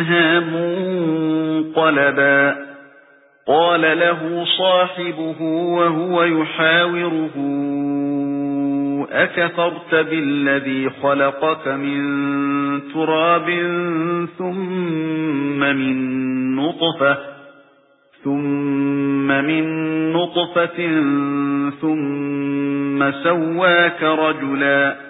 منها منقلبا. قال له صاحبه وهو يحاوره أكفرت بالذي خلقك من تراب ثم من نطفة ثم من نطفة ثم سواك رجلاً.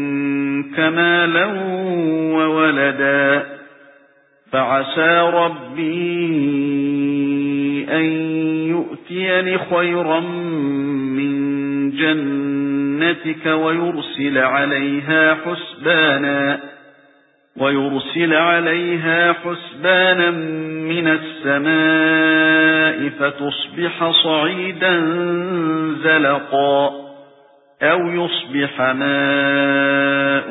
كمالا وولدا فعسى ربي أن يؤتيني خيرا من جنتك ويرسل عليها حسبانا ويرسل عليها حسبانا من السماء فتصبح صعيدا زلقا أو يصبح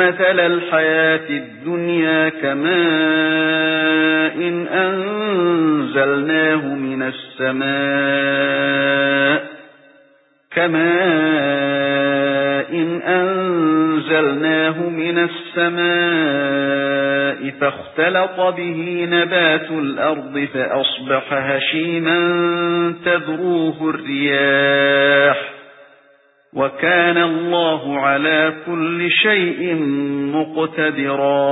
مثل الحياة الدنيا كماء إن أنزلناه من السماء كماء إن أنزلناه من السماء فاختلط به نبات الأرض فأصبح هشيما تذروه الرياح وكان الله على كل شيء مقتدرا.